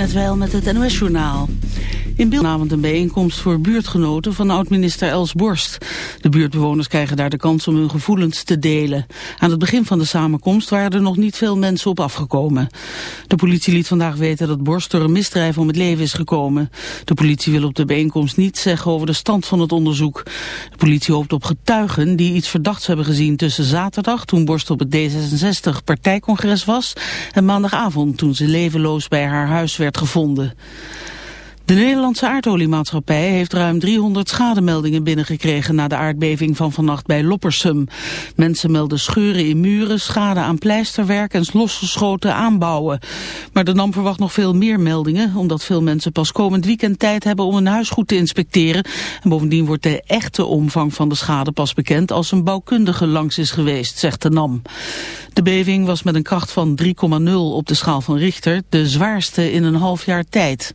net wel met het NOS-journaal. In Beeldavond een bijeenkomst voor buurtgenoten van oud-minister Els Borst. De buurtbewoners krijgen daar de kans om hun gevoelens te delen. Aan het begin van de samenkomst waren er nog niet veel mensen op afgekomen. De politie liet vandaag weten dat Borst door een misdrijf om het leven is gekomen. De politie wil op de bijeenkomst niets zeggen over de stand van het onderzoek. De politie hoopt op getuigen die iets verdachts hebben gezien tussen zaterdag... toen Borst op het D66-partijcongres was... en maandagavond toen ze levenloos bij haar huis werd gevonden. De Nederlandse aardoliemaatschappij heeft ruim 300 schademeldingen binnengekregen na de aardbeving van vannacht bij Loppersum. Mensen melden scheuren in muren, schade aan pleisterwerk en losgeschoten aanbouwen. Maar de NAM verwacht nog veel meer meldingen, omdat veel mensen pas komend weekend tijd hebben om een huis goed te inspecteren. En bovendien wordt de echte omvang van de schade pas bekend als een bouwkundige langs is geweest, zegt de NAM. De beving was met een kracht van 3,0 op de schaal van Richter, de zwaarste in een half jaar tijd.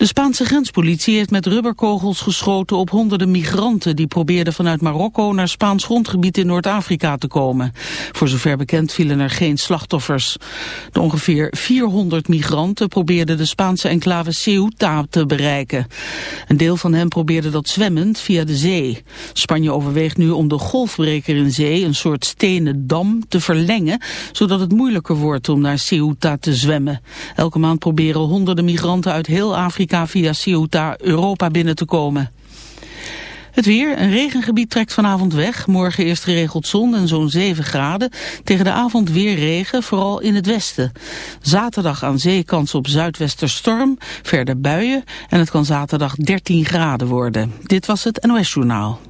De Spaanse grenspolitie heeft met rubberkogels geschoten op honderden migranten die probeerden vanuit Marokko naar Spaans grondgebied in Noord-Afrika te komen. Voor zover bekend vielen er geen slachtoffers. De ongeveer 400 migranten probeerden de Spaanse enclave Ceuta te bereiken. Een deel van hen probeerde dat zwemmend via de zee. Spanje overweegt nu om de golfbreker in zee, een soort stenen dam, te verlengen, zodat het moeilijker wordt om naar Ceuta te zwemmen. Elke maand proberen honderden migranten uit heel Afrika via Ceuta Europa binnen te komen. Het weer, een regengebied trekt vanavond weg. Morgen eerst geregeld zon en zo'n 7 graden. Tegen de avond weer regen, vooral in het westen. Zaterdag aan zee kans op zuidwesterstorm, verder buien. En het kan zaterdag 13 graden worden. Dit was het NOS Journaal.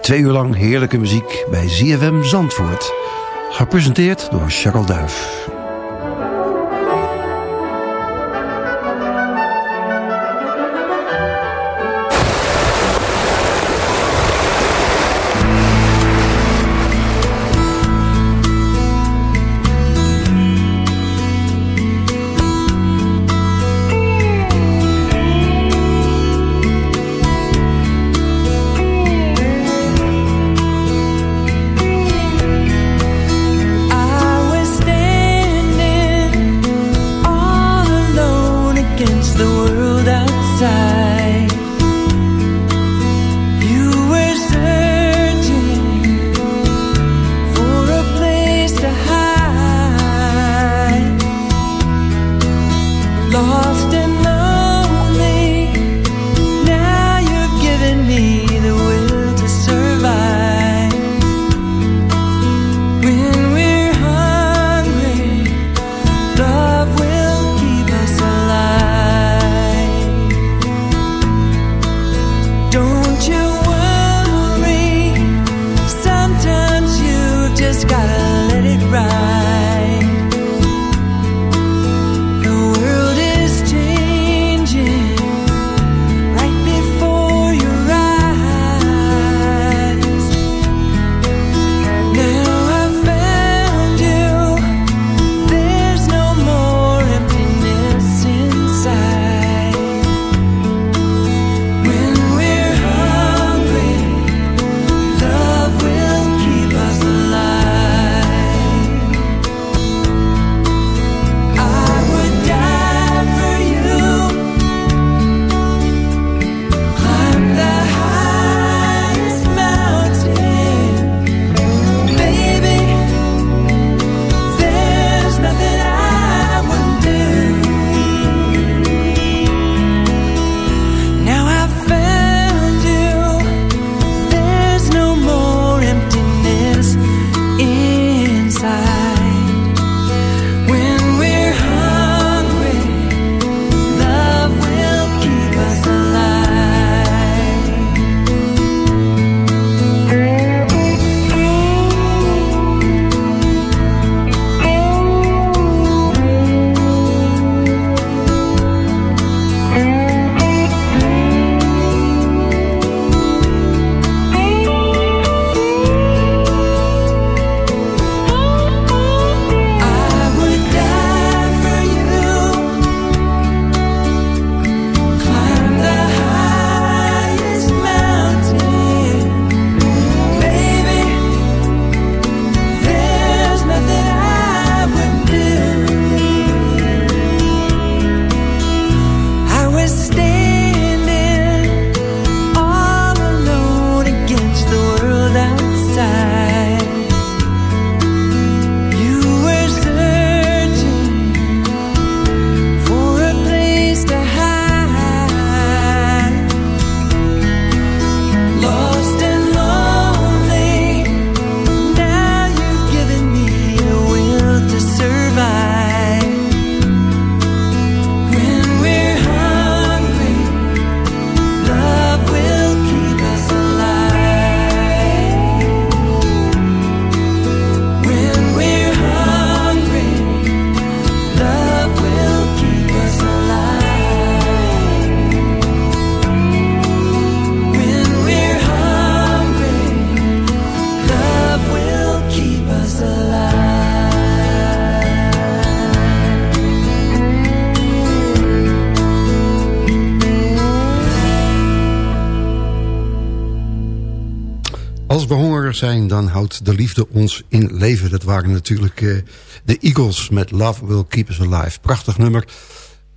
Twee uur lang heerlijke muziek bij ZFM Zandvoort. Gepresenteerd door Charles Duif. De liefde ons in leven. Dat waren natuurlijk uh, de Eagles met Love Will Keep Us Alive. Prachtig nummer.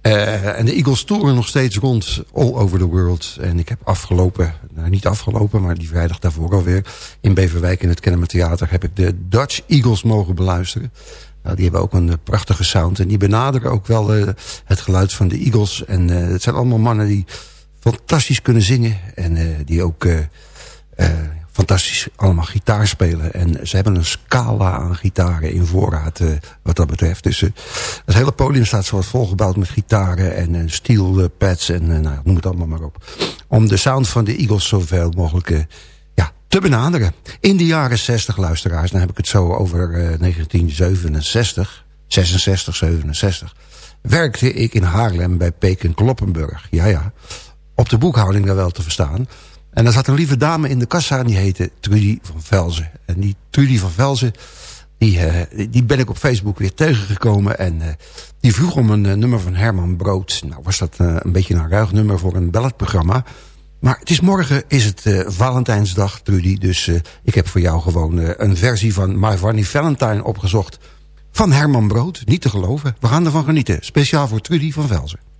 Uh, en de Eagles toeren nog steeds rond all over the world. En ik heb afgelopen, nou niet afgelopen, maar die vrijdag daarvoor alweer... in Beverwijk in het Kennemer Theater heb ik de Dutch Eagles mogen beluisteren. Nou, die hebben ook een prachtige sound. En die benaderen ook wel het geluid van de Eagles. En het zijn allemaal mannen die fantastisch kunnen zingen. En die ook fantastisch allemaal gitaar spelen. En ze hebben een scala aan gitaren in voorraad uh, wat dat betreft. Dus uh, het hele podium staat zoals volgebouwd met gitaren en uh, steel pads en nou, noem het allemaal maar op. Om de sound van de Eagles zoveel mogelijk ja, te benaderen. In de jaren 60 luisteraars, dan heb ik het zo over 1967, 66, 67... werkte ik in Haarlem bij Peken Kloppenburg. Ja, ja. Op de boekhouding daar wel te verstaan... En er zat een lieve dame in de kassa en die heette Trudy van Velzen. En die Trudy van Velzen, die, uh, die ben ik op Facebook weer tegengekomen. En uh, die vroeg om een uh, nummer van Herman Brood. Nou was dat een beetje een ruig nummer voor een balletprogramma. Maar het is morgen is het Valentijnsdag, Trudy. Dus ik heb voor jou gewoon een versie van My Funny Valentine opgezocht. Van Herman Brood, niet te geloven. We gaan ervan genieten. Speciaal voor Trudy van Velzen.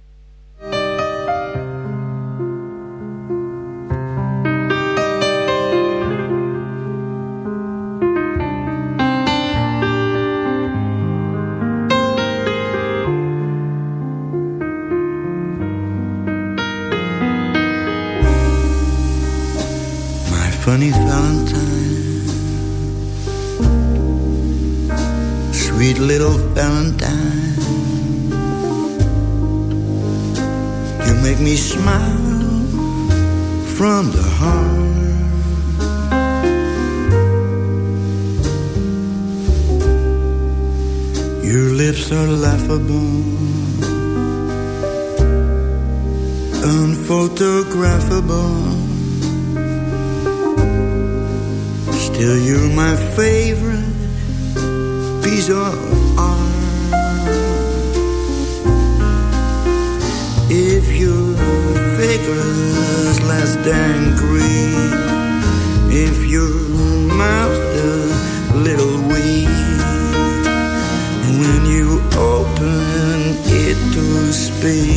Sweet little Valentine. You make me smile from the heart. Your lips are laughable, unphotographable Still you're my favorite of art If your figure's less than green If your mouth a little weak When you open it to speak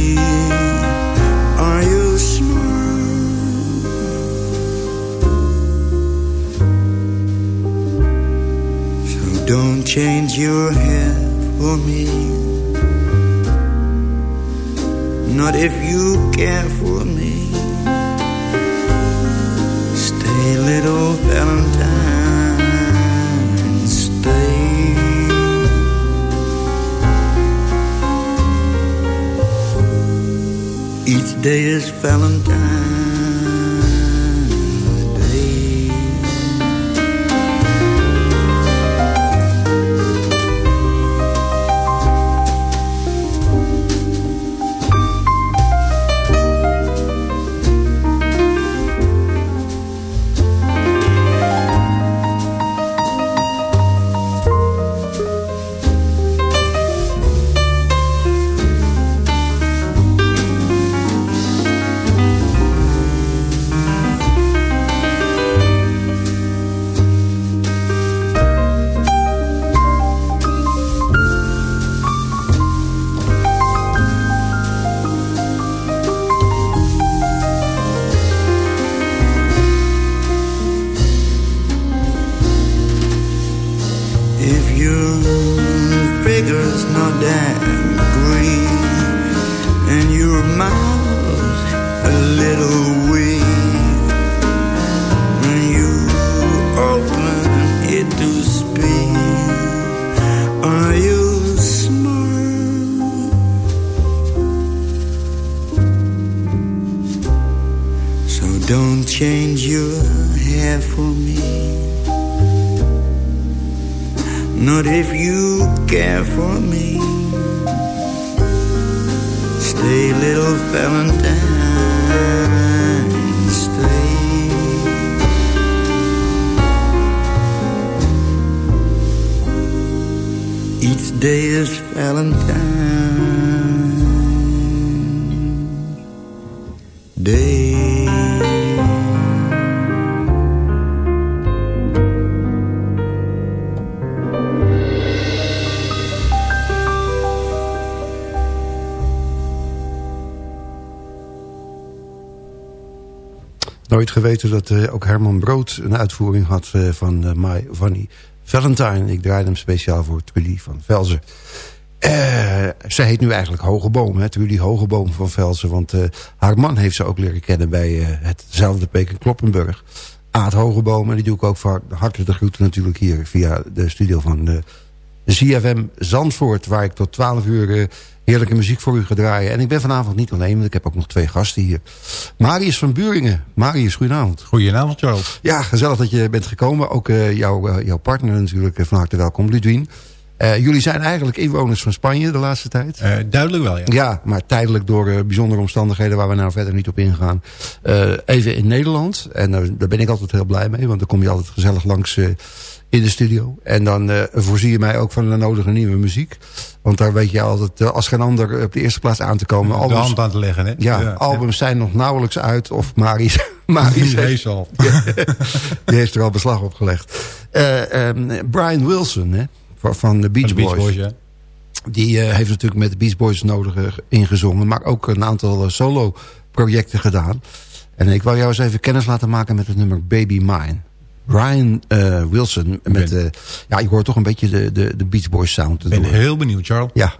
Don't change your hair for me. Not if you care for me. Stay little Valentine Stay. Each day is Valentine. Day. Nooit geweten dat uh, ook Herman Brood een uitvoering had uh, van uh, My Vanny Valentine. Ik draaide hem speciaal voor Trudy van Velzen. ze heet nu eigenlijk Hogeboom, hè, Trudy Hogeboom van Velzen. Want haar man heeft ze ook leren kennen bij hetzelfde Peken Kloppenburg. Aad Hogeboom, en die doe ik ook van harte de groeten natuurlijk hier via de studio van de ZFM Zandvoort. Waar ik tot 12 uur heerlijke muziek voor u ga draaien. En ik ben vanavond niet alleen, want ik heb ook nog twee gasten hier. Marius van Buringen. Marius, goedenavond. Goedenavond, Charles. Ja, gezellig dat je bent gekomen. Ook uh, jouw, uh, jouw partner natuurlijk van harte welkom, Ludwien. jullie zijn eigenlijk inwoners van Spanje de laatste tijd. duidelijk wel, ja. Ja, maar tijdelijk door bijzondere omstandigheden waar we nou verder niet op ingaan. even in Nederland. En daar ben ik altijd heel blij mee, want dan kom je altijd gezellig langs in de studio. En dan uh, voorzie je mij ook van de nodige nieuwe muziek. Want daar weet je altijd uh, als geen ander op de eerste plaats aan te komen. De albums, hand aan te leggen, hè? Ja, ja albums ja. zijn nog nauwelijks uit. Of Maris, Maris heeft, al. die heeft er al beslag op gelegd. Uh, um, Brian Wilson, hè? Van de Beach, de Beach Boys. ja. Die heeft natuurlijk met de Beach Boys nodig ingezongen. Maar ook een aantal solo projecten gedaan. En ik wil jou eens even kennis laten maken met het nummer Baby Mine. Ryan uh, Wilson. Met, uh, ja, je hoort toch een beetje de, de, de Beach Boys sound. Ik ben heel benieuwd, Charles. Ja.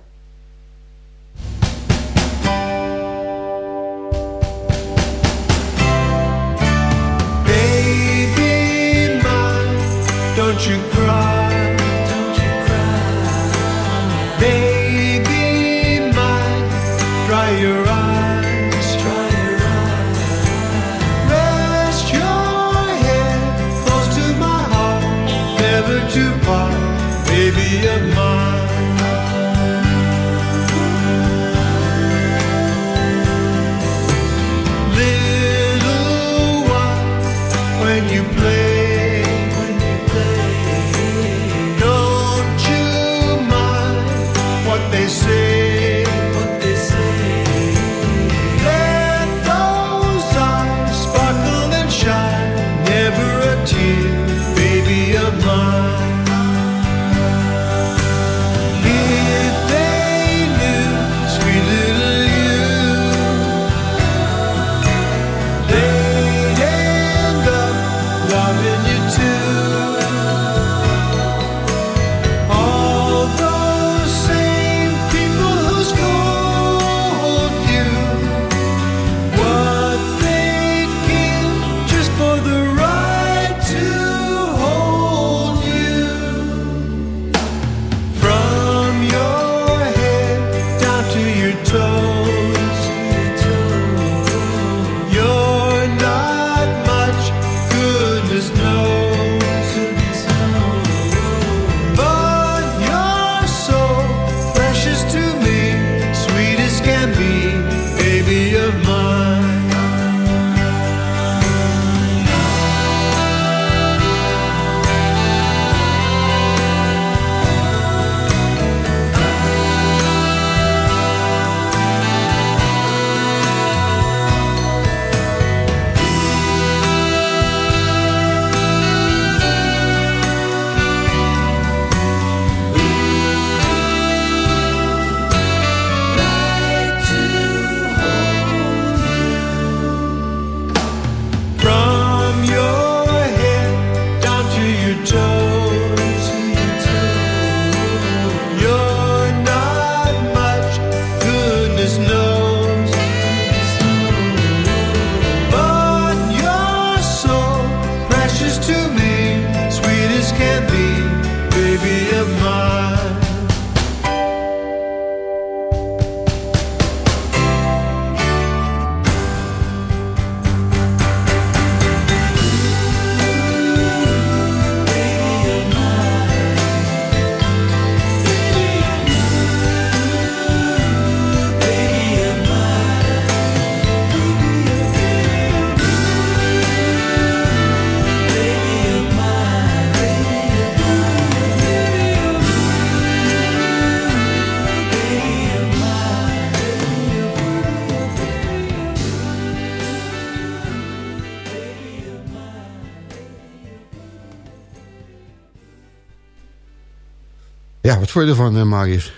Ja, wat vond je ervan, uh, Marius?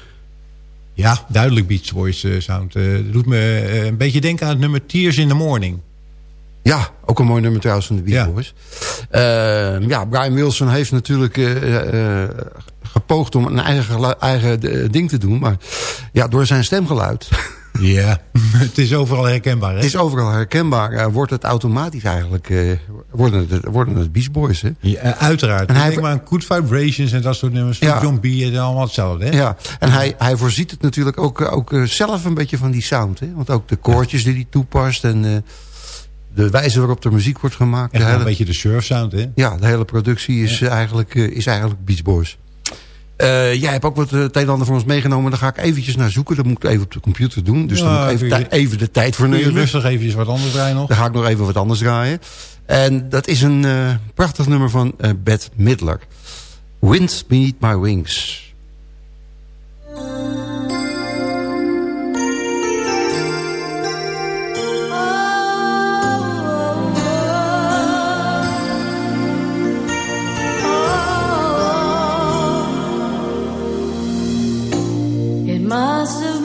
Ja, duidelijk Beach Boys uh, sound. Uh, doet me een beetje denken aan het nummer Tears in the Morning. Ja, ook een mooi nummer trouwens van de Beach Ja. Boys. Eh, ja, Brian Wilson heeft natuurlijk eh, eh, gepoogd om een eigen, eigen eh, ding te doen. Maar ja, door zijn stemgeluid, Ja, het is overal herkenbaar, hè? het is overal herkenbaar, eh, wordt het automatisch eigenlijk, eh, worden, het, worden het Beach Boys. Hè? Ja, eh, uiteraard. En hij- Denk maar aan Good Vibrations en dat soort nummers. Ja. John B. en allemaal hetzelfde, hè? Ja, en hij, hij voorziet het natuurlijk ook, ook zelf een beetje van die sound. Hè? Want ook de koortjes die hij toepast en de wijze waarop de muziek wordt gemaakt. Hele, een beetje de surf sound, hè? Ja, de hele productie is, eigenlijk, is eigenlijk Beach Boys. Eh, jij hebt ook wat eh, ander voor ons meegenomen. Daar ga ik eventjes naar zoeken. Dat moet ik even op de computer doen. Dus daar Ja, moet ik even, je- even de tijd voor nemen. rustig eventjes wat anders draaien nog? Dan ga ik nog even wat anders draaien. En dat is een eh, prachtig nummer van Bette Midler. Wind Beneath My Wings. Must have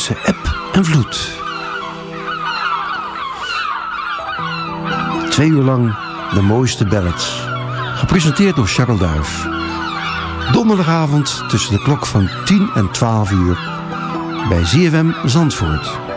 Tussen eb en vloed. Twee uur lang de mooiste ballads. Gepresenteerd door Charles Duif. Donderdagavond tussen de klok van 10 en 12 uur bij ZFM Zandvoort.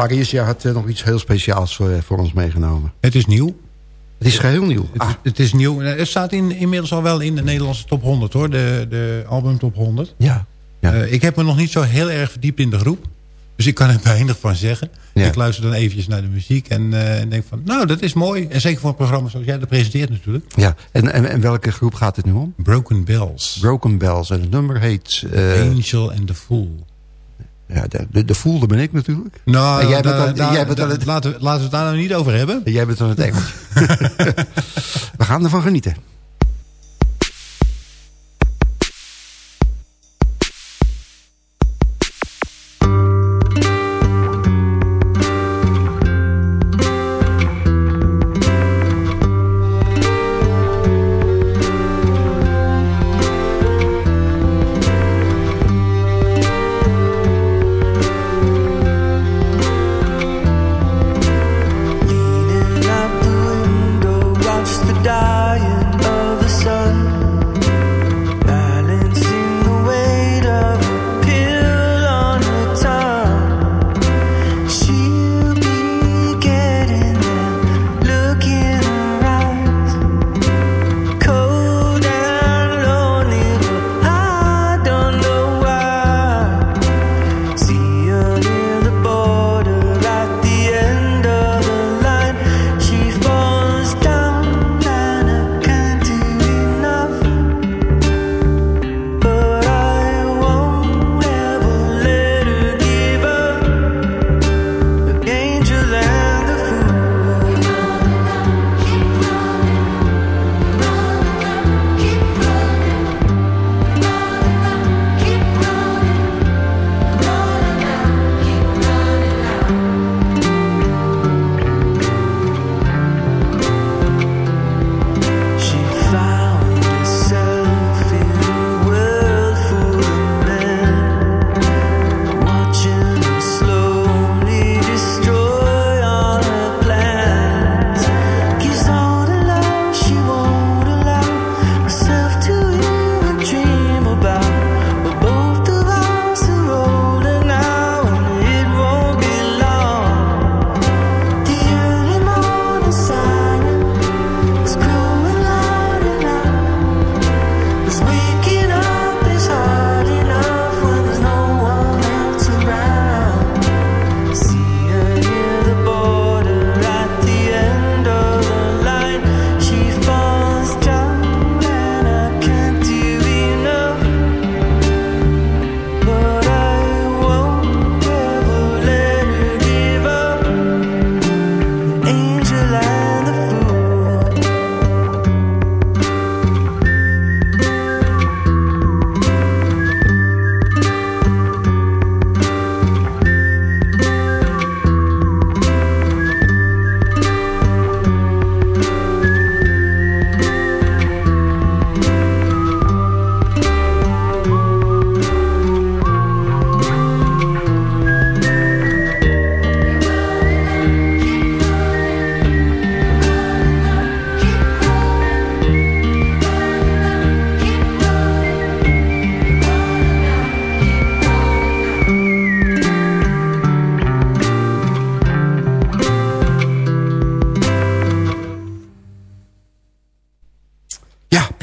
Marius, jij had eh, nog iets heel speciaals voor, voor ons meegenomen. Het is nieuw. Het is geheel nieuw. Het, Ah, is, het is nieuw. Het staat in, inmiddels al wel in de Nederlandse top 100 hoor. De, de album top 100. ja. ja. Eh, ik heb me nog niet zo heel erg verdiept in de groep. Dus ik kan er weinig van zeggen. Ja. Ik luister dan eventjes naar de muziek en, eh, en denk van... Nou, dat is mooi. En zeker voor een programma zoals jij dat presenteert natuurlijk. ja. En, en, en welke groep gaat het nu om? Broken Bells. Broken Bells. En het nummer heet... eh, Angel and the Fool. Ja, de, de, de Fool, dat ben ik natuurlijk. Nou, jij bent dan- jij het- laten, we, laten we het daar nou niet over hebben. En jij bent dan het Engeltje. We gaan ervan genieten.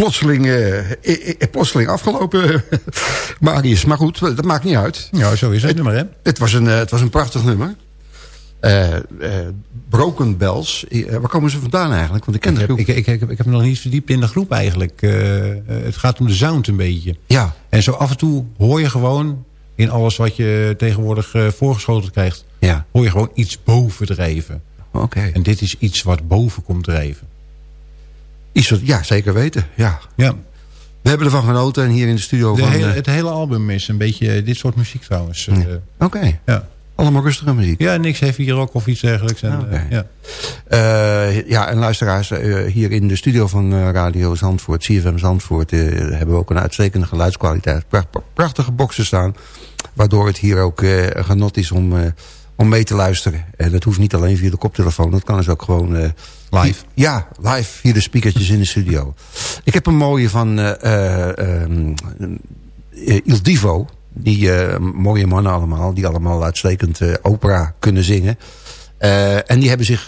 Plotseling, eh, eh, plotseling afgelopen, Marius. Maar goed, dat maakt niet uit. Ja, zo is het nummer, hè? Het was een, eh, het was een prachtig nummer. Eh, Broken Bells. Waar komen ze vandaan eigenlijk? Want ik ken Ik de heb, groep. ik, ik, ik, heb, ik heb me nog niet verdiept in de groep eigenlijk. Het gaat om de sound een beetje. Ja, En zo af en toe hoor je gewoon... in alles wat je tegenwoordig voorgeschoten krijgt... ja. hoor je gewoon iets bovendrijven. Oké. En dit is iets wat boven komt drijven. Iets wat, ja, zeker weten. Ja. Ja, We hebben ervan genoten en hier in de studio de van... hele, eh, het hele album is een beetje dit soort muziek trouwens. Eh, Ja. Oké, ja. allemaal rustige muziek. ja, niks heavy rock of iets dergelijks. En, eh, ja. Ja, en luisteraars, hier in de studio van Radio Zandvoort, CFM Zandvoort, hebben we ook een uitstekende geluidskwaliteit. Pracht- prachtige boxen staan, waardoor het hier ook genot is om, om mee te luisteren. En dat hoeft niet alleen via de koptelefoon, dat kan dus ook gewoon... Live. Ja, live via de speakertjes in de studio. Ik heb een mooie van eh, Il Divo. Die mooie mannen allemaal, die allemaal uitstekend opera kunnen zingen. En die hebben zich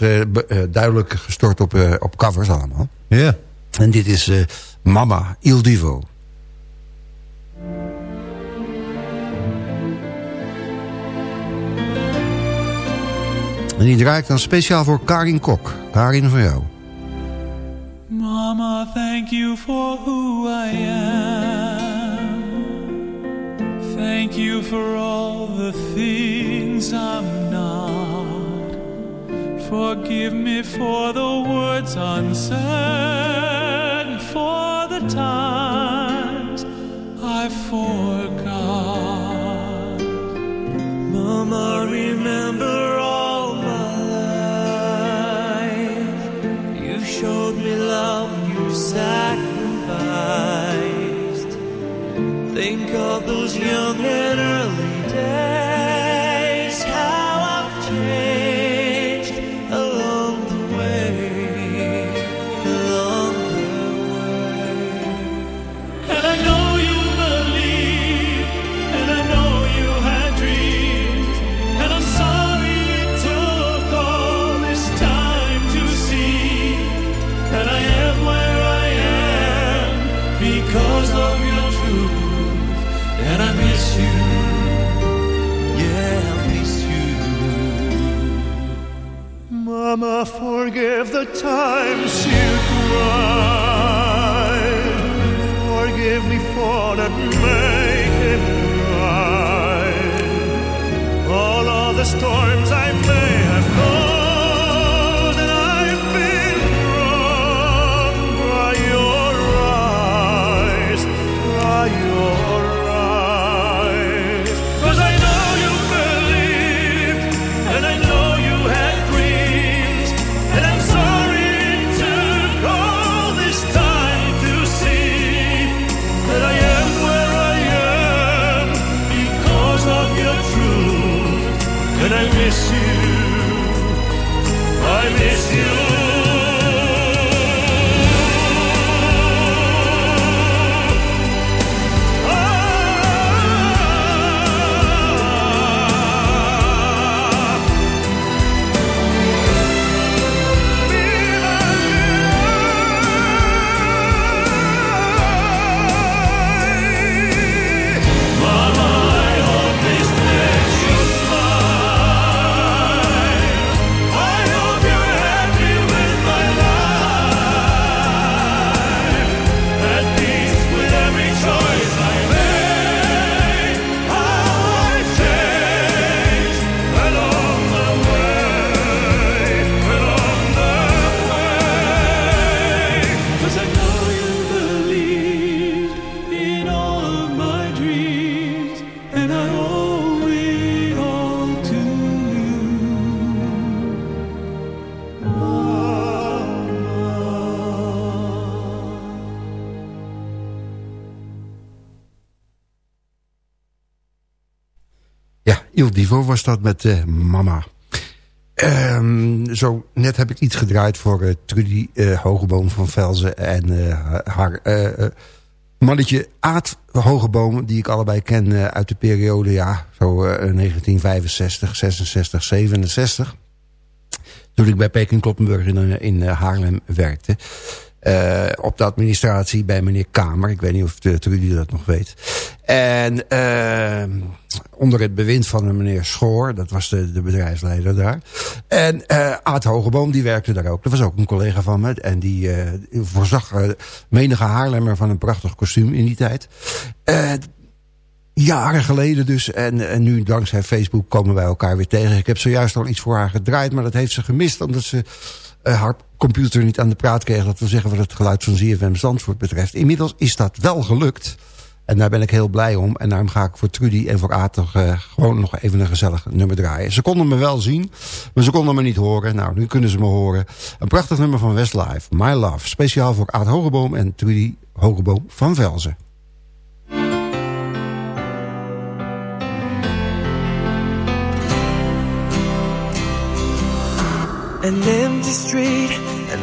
duidelijk gestort op, op covers allemaal. ja. En dit is Mama Il Divo. En die draai dan speciaal voor Karin Kok. Karin, voor jou. Mama, thank you for who I am. Thank you for all the things I'm not. Forgive me for the words unsaid, for the times I forgot. Mama, remember all sacrificed. Think of those young and Was dat met eh, Mama. Ehm, zo net heb ik iets gedraaid voor eh, Trudy eh, Hogeboom van Velzen... en haar mannetje Aad Hogeboom... die ik allebei ken uit de periode ja, zo eh, 1965, 66, 67... toen ik bij Peking Kloppenburg in, in Haarlem werkte. Eh, op de administratie bij meneer Kamer. Ik weet niet of Trudy dat nog weet. En uh, onder het bewind van meneer Schoor. Dat was de, de bedrijfsleider daar. En uh, Aad Hogeboom, die werkte daar ook. Dat was ook een collega van me. En die voorzag menige Haarlemmer van een prachtig kostuum in die tijd. Jaren geleden dus. En, en nu dankzij Facebook komen wij elkaar weer tegen. Ik heb zojuist al iets voor haar gedraaid. Maar dat heeft ze gemist. Omdat ze uh, haar computer niet aan de praat kreeg. Dat wil zeggen wat het geluid van ZFM Zandvoort betreft. Inmiddels is dat wel gelukt. En daar ben ik heel blij om. En daarom ga ik voor Trudy en voor Aad toch, uh, gewoon nog even een gezellig nummer draaien. Ze konden me wel zien, maar ze konden me niet horen. Nou, nu kunnen ze me horen. Een prachtig nummer van Westlife, My Love. Speciaal voor Aad Hogeboom en Trudy Hogeboom van Velzen. An empty street,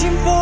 Reaching for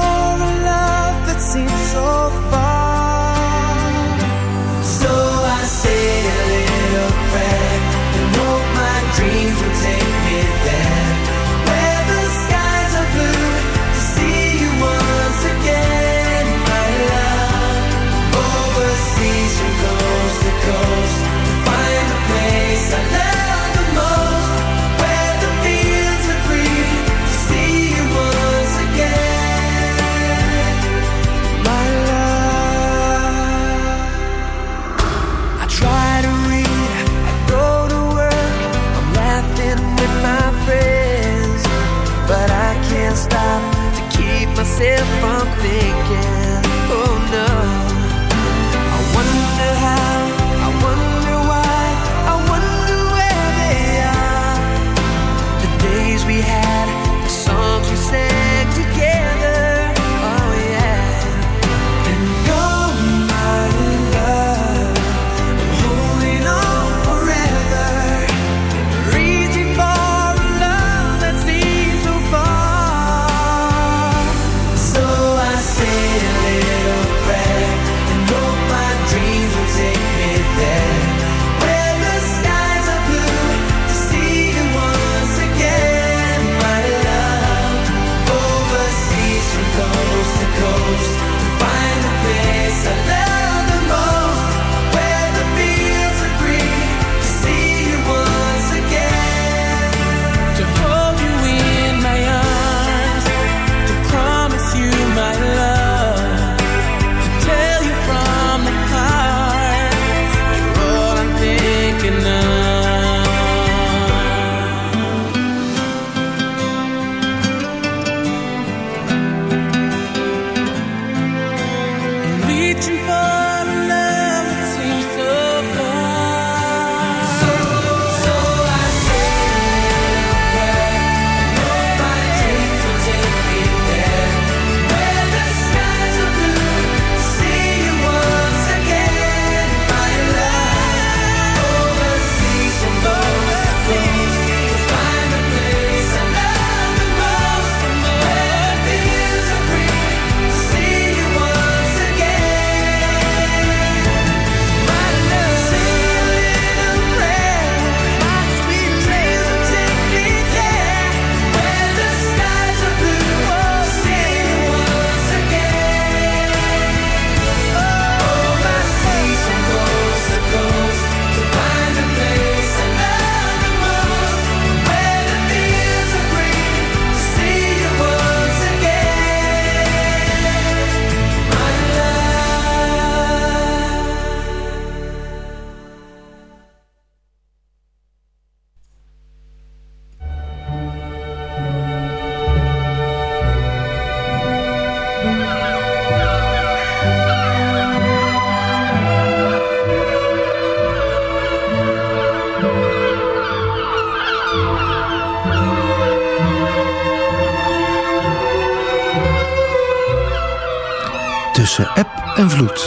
tussen eb en vloed.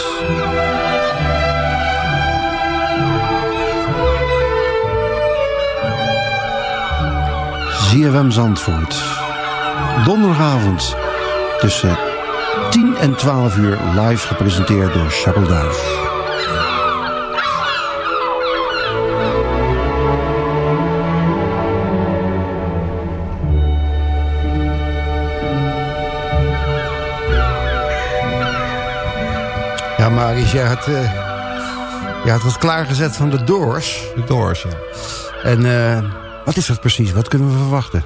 ZFM Zandvoort. Donderdagavond tussen 10 en 12 uur live gepresenteerd door Charles Duif. Maris, jij had, uh, jij had wat klaargezet van de Doors. De Doors, ja. En uh, wat is dat precies? Wat kunnen we verwachten?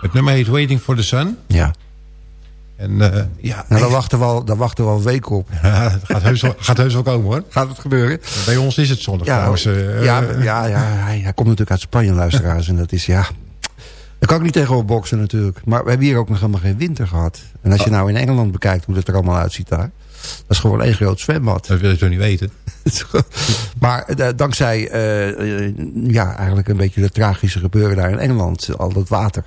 Het nummer heet Waiting for the Sun. Ja. En uh, ja... Nou, daar wachten, we al, daar wachten we al weken op. Ja, het gaat heus, wel, gaat heus wel komen hoor. Gaat het gebeuren? Bij ons is het zondag ja, trouwens. Uh, ja, ja, ja hij, hij, komt natuurlijk uit Spanje, luisteraars. en dat is, ja... Daar kan ik niet tegenop boksen natuurlijk. Maar we hebben hier ook nog helemaal geen winter gehad. En als je nou in Engeland bekijkt hoe het er allemaal uitziet daar... Dat is gewoon één groot zwembad. Dat wil je toch niet weten? maar uh, dankzij uh, uh, ja, eigenlijk een beetje de tragische gebeuren daar in Engeland... al dat water...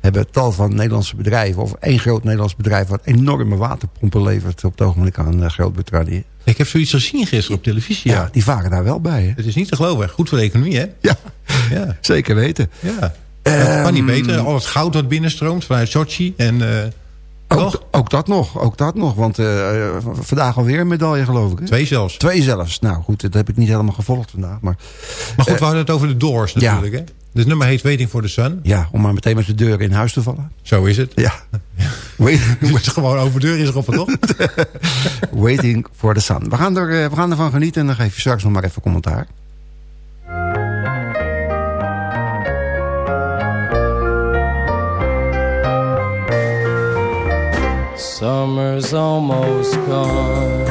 hebben tal van Nederlandse bedrijven... of één groot Nederlands bedrijf... wat enorme waterpompen levert op het ogenblik aan Groot-Brittannië. Ik heb zoiets gezien gisteren op televisie. Ja, ja die varen daar wel bij. Hè? Het is niet te geloven. Goed voor de economie, hè? Ja, ja. zeker weten. Ja. Kan niet beter. Al het goud wat binnenstroomt vanuit Sochi en... Ook, ook, dat nog, ook dat nog. Want uh, vandaag alweer een medaille, geloof ik. Hè? Twee zelfs. Twee zelfs. Nou goed, dat heb ik niet helemaal gevolgd vandaag. Maar, maar goed, uh, we hadden het over de Doors natuurlijk. Ja. Hè? Dus nummer heet Waiting for the Sun. Ja, om maar meteen met de deur in huis te vallen. Zo is het. Ja. Wait, gewoon over deur is erop, toch? Waiting for the Sun. We gaan, er, we gaan ervan genieten en dan geef je straks nog maar even commentaar. Summer's almost gone.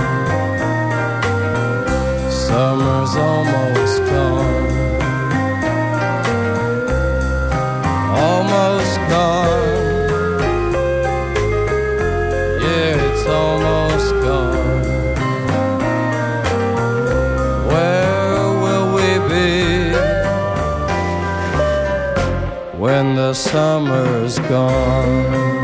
Summer's almost gone. Almost gone. Yeah, it's almost gone. Where will we be when the summer's gone?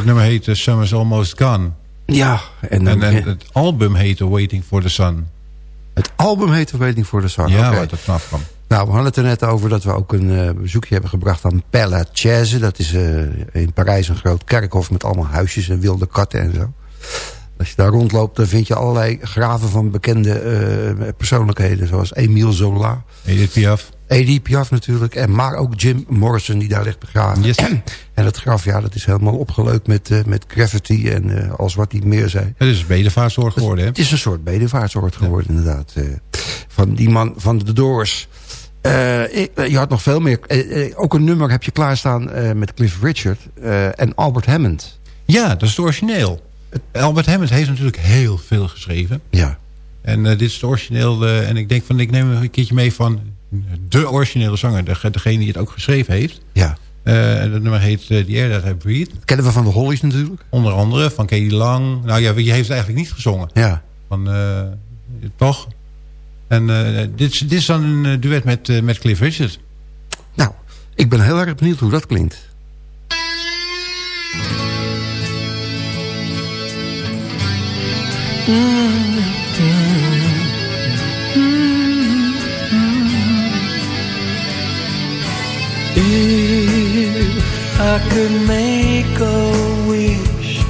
Het nummer heet eh, Summer's Almost Gone. Ja, en, dan, En, en het album heette Waiting for the Sun. het album heet Waiting for the Sun. Ja, Oké. waar dat vanaf kwam. Nou, we hadden het er net over dat we ook een eh, bezoekje hebben gebracht aan Père Lachaise. Dat is eh, in Parijs een groot kerkhof met allemaal huisjes en wilde katten en zo. Als je daar rondloopt, dan vind je allerlei graven van bekende eh, persoonlijkheden. Zoals Emile Zola, Edith Piaf. Edith Piaf natuurlijk. En maar ook Jim Morrison die daar ligt begraven. Yes. En het graf, ja, dat is helemaal opgeleukt met, eh, met graffiti en eh, als wat niet meer zei. Het is een bedevaartsoord geworden, hè? Het is een soort bedevaartsoord geworden, inderdaad. eh, van die man van de Doors. Je had nog veel meer. Ook een nummer heb je klaarstaan met Cliff Richard en Albert Hammond. Ja, dat is het origineel. Albert Hammond heeft natuurlijk heel veel geschreven. Ja. En dit is het origineel. en ik denk van, ik neem een keertje mee van de originele zanger. de- Degene die het ook geschreven heeft. ja. Eh, en dat nummer heet eh, The Air That I Breathe. Kennen we van de Hollies natuurlijk. Onder andere van Katie Lang. Nou ja, je heeft het eigenlijk niet gezongen. Ja. Van, eh, toch? En eh, dit, is- dit is dan een eh, duet met, eh, met Cliff Richard. Nou, ik ben heel erg benieuwd hoe dat klinkt. If I could make a wish,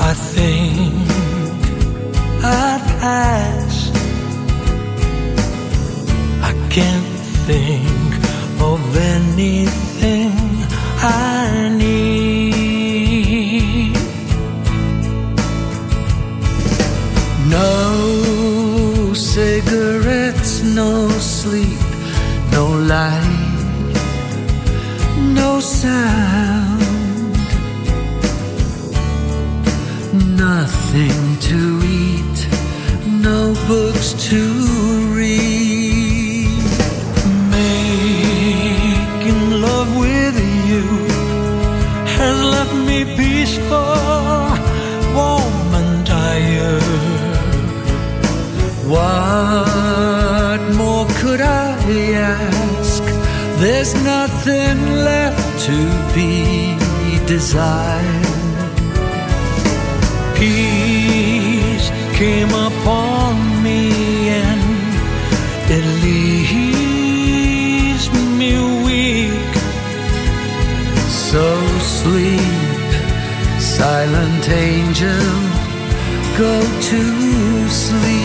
I think I'd ask. I can't think of anything I need. No cigarettes, no sleep, no light sound, nothing to eat, no books to read. Making love with you has left me peaceful, warm and tired. What more could I ask? There's nothing left to be desired. Peace came upon me and it leaves me weak. So sleep, silent angel, go to sleep.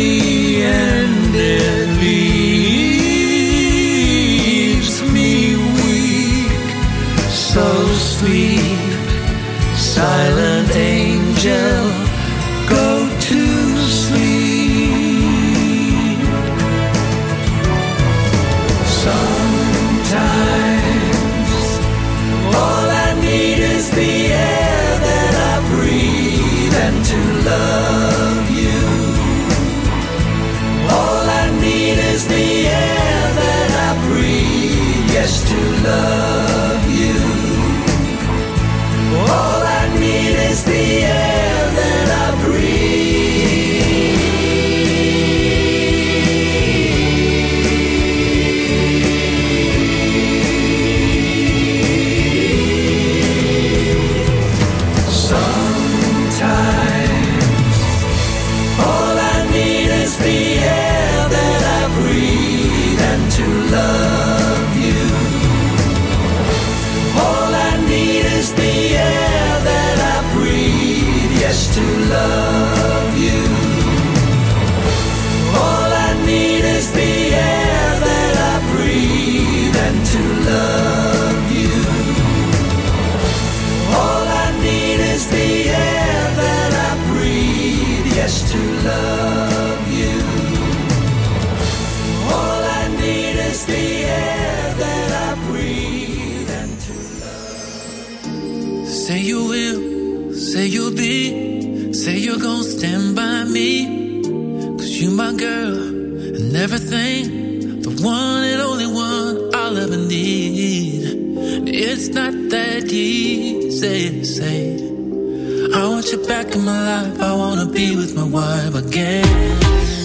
free love stand by me. Cause you my girl and everything, the one and only one I'll ever need. It's not that easy, to say. I want you back in my life, I wanna be with my wife again.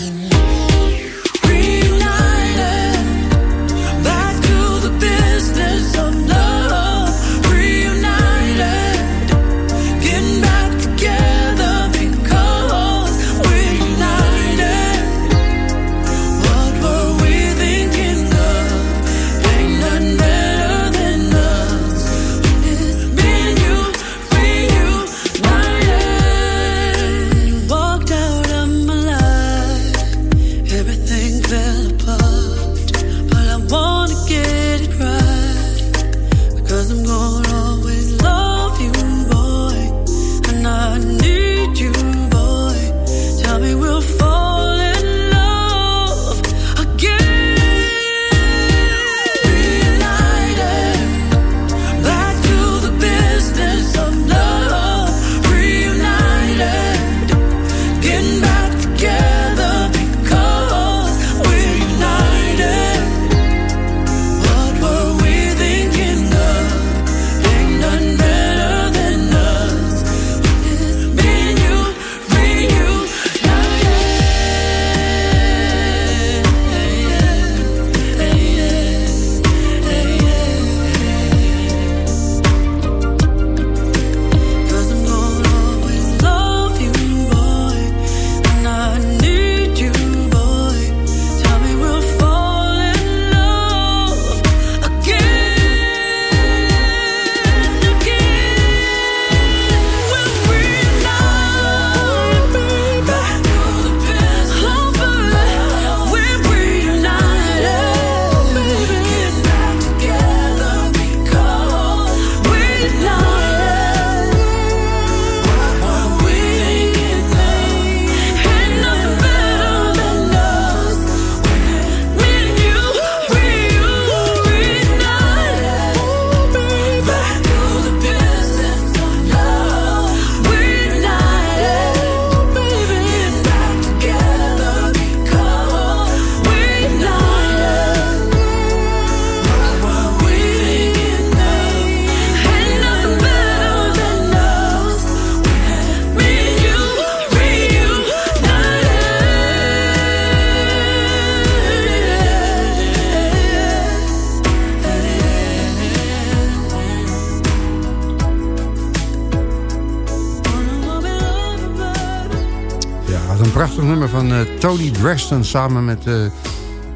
Tony Braxton samen met eh,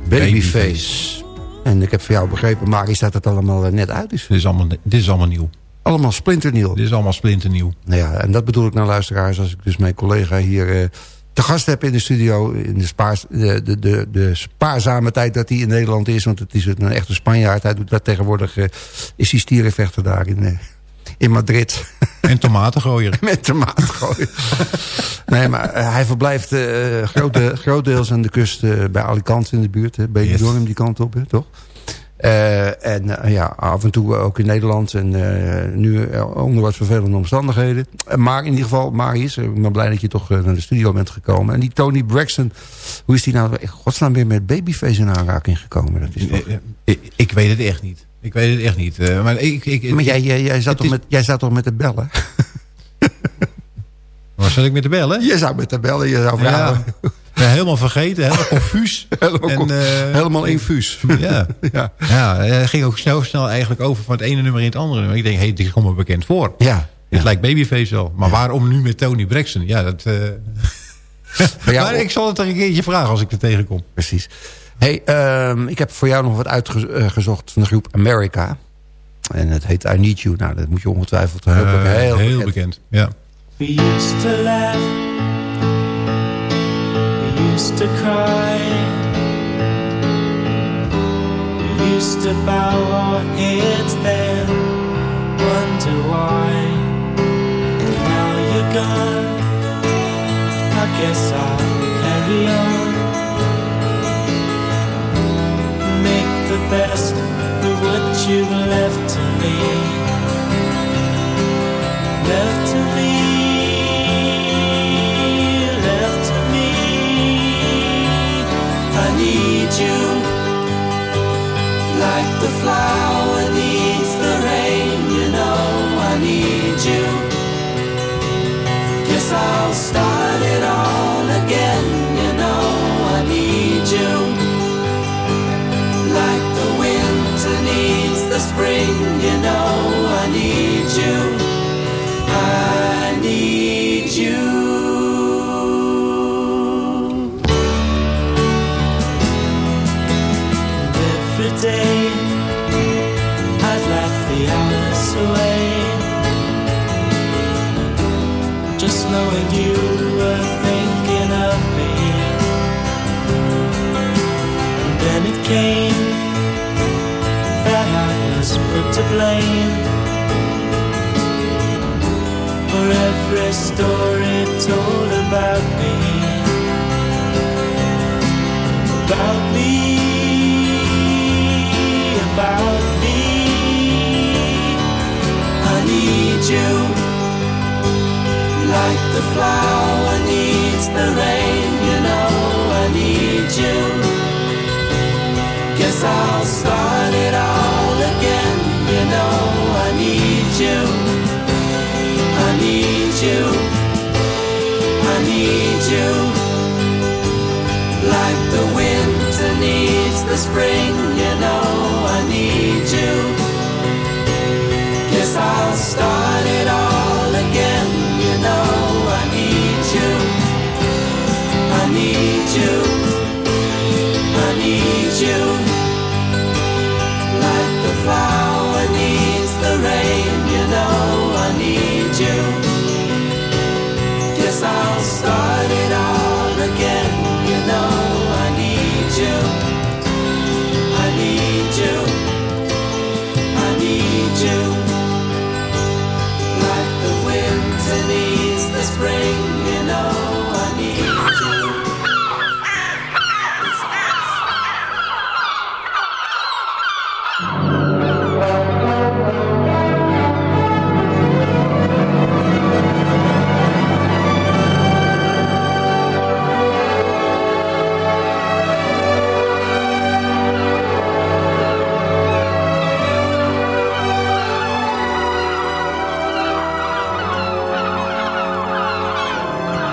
Babyface. En ik heb van jou begrepen, Maris, dat het allemaal eh, net uit is. Dit is allemaal, dit is allemaal nieuw. Allemaal splinternieuw. Dit is allemaal splinternieuw. Nou ja, en dat bedoel ik naar luisteraars als ik dus mijn collega hier eh, te gast heb in de studio. In de, spaars, de, de, de, de spaarzame tijd dat hij in Nederland is. Want het is een echte Spanjaard. Hij doet dat tegenwoordig. is hij stierenvechter daar in, eh, in Madrid. En tomatengooier. Met tomaat gooien. nee, maar eh, hij verblijft eh grote, grotendeels aan de kust eh, bij Alicante in de buurt. Hè, Benidorm Yes. die kant op, hè, toch? En ja, af en toe ook in Nederland. En nu onder wat vervelende omstandigheden. Maar in ieder geval, Marius, ik ben blij dat je toch naar de studio bent gekomen. En die Tony Braxton, hoe is die nou in godsnaam weer met Babyface in aanraking gekomen? Dat is toch... Ik, ik weet het echt niet. Ik weet het echt niet. Eh, maar ik, ik, Maar jij, jij, jij, zat toch is- met, jij zat toch met de bellen? Waar zat ik met de bellen? Je zou met de bellen, je zou vragen. Ja. Ja, helemaal vergeten, helemaal confuus. Helemaal, En, eh, helemaal infuus. Ja, ja. ja, het ging ook snel, snel eigenlijk over van het ene nummer in het andere nummer. Ik denk, hé, hey, dit komt me bekend voor. Ja. Het lijkt Babyface wel. Maar waarom nu met Tony Braxton? Ja, dat... eh, maar ik zal het er een keertje vragen als ik er tegenkom. Precies. Hey, ehm, ik heb voor jou nog wat uitgezocht van de groep America. En het heet I Need You. Nou, dat moet je ongetwijfeld heel, Eh, heel, heel bekend. bekend. Ja. We used to laugh, we used to cry, we used to bow our heads then, wonder why. Now you're gone, I guess I'll carry on. Best of what you've left to me. Left to me, left to me. I need you like the flower needs the rain. You know I need you. Guess I'll You know I need blame for every story told about me. About me, about me. I need you like the flower needs the rain. You know I need you. Guess I'll start you. I need you. I need you. Like the winter needs the spring.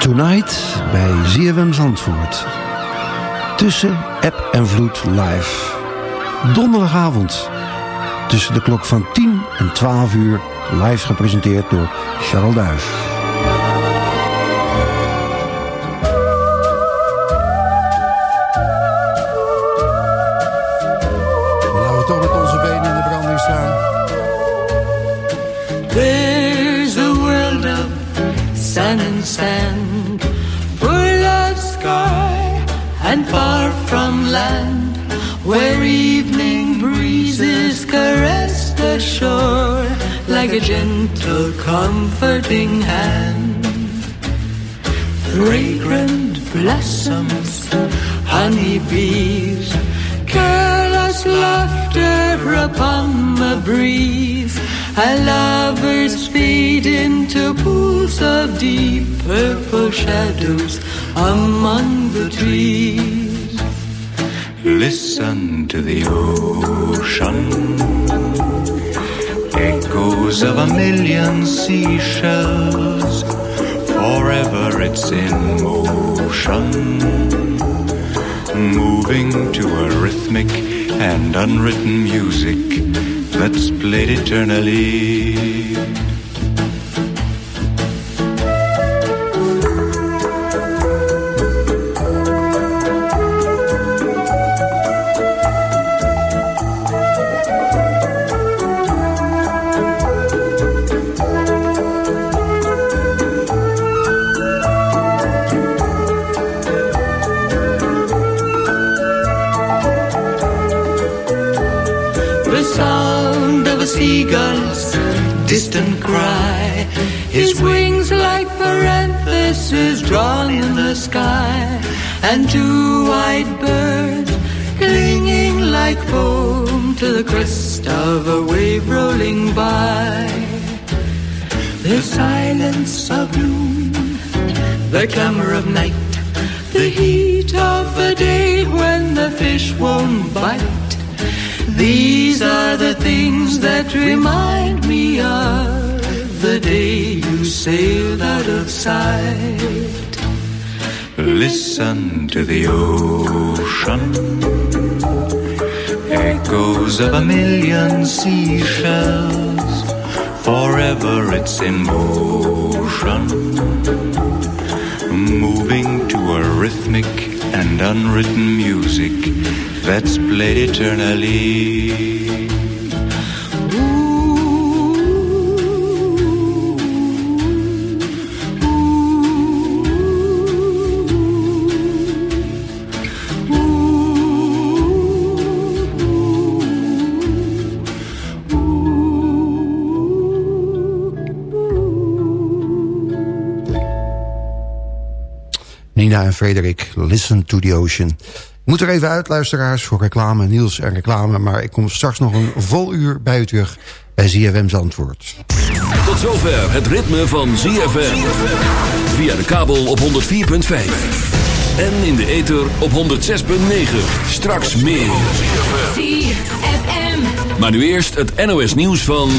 Tonight bij ZFM Zandvoort. Tussen app en vloed live. Donderdagavond. Tussen de klok van 10 en 12 uur. Live gepresenteerd door Charles Duif. Like a gentle, comforting hand. Fragrant blossoms, honeybees, careless laughter upon the breeze. And lovers fade into pools of deep purple shadows among the trees. Listen to the ocean, of a million seashells. Forever it's in motion, moving to a rhythmic and unwritten music that's played eternally. And cry. His wings like parentheses drawn in the sky, and two white birds clinging like foam to the crest of a wave rolling by. The silence of noon, the clamor of night, the heat of a day when the fish won't bite. These are the things that remind me of the day you sailed out of sight. Listen to the ocean, echoes of a million seashells. Forever it's in motion, moving to a rhythmic and unwritten music that's played eternally. Nina en Frederik, listen to the ocean. Moet er even uit, luisteraars, voor reclame, Niels en reclame. Maar ik kom straks nog een vol uur bij u terug bij ZFM's Antwoord. Tot zover het ritme van ZFM. Via de kabel op 104.5. En in de ether op 106.9. Straks meer. ZFM. Maar nu eerst het NOS nieuws van...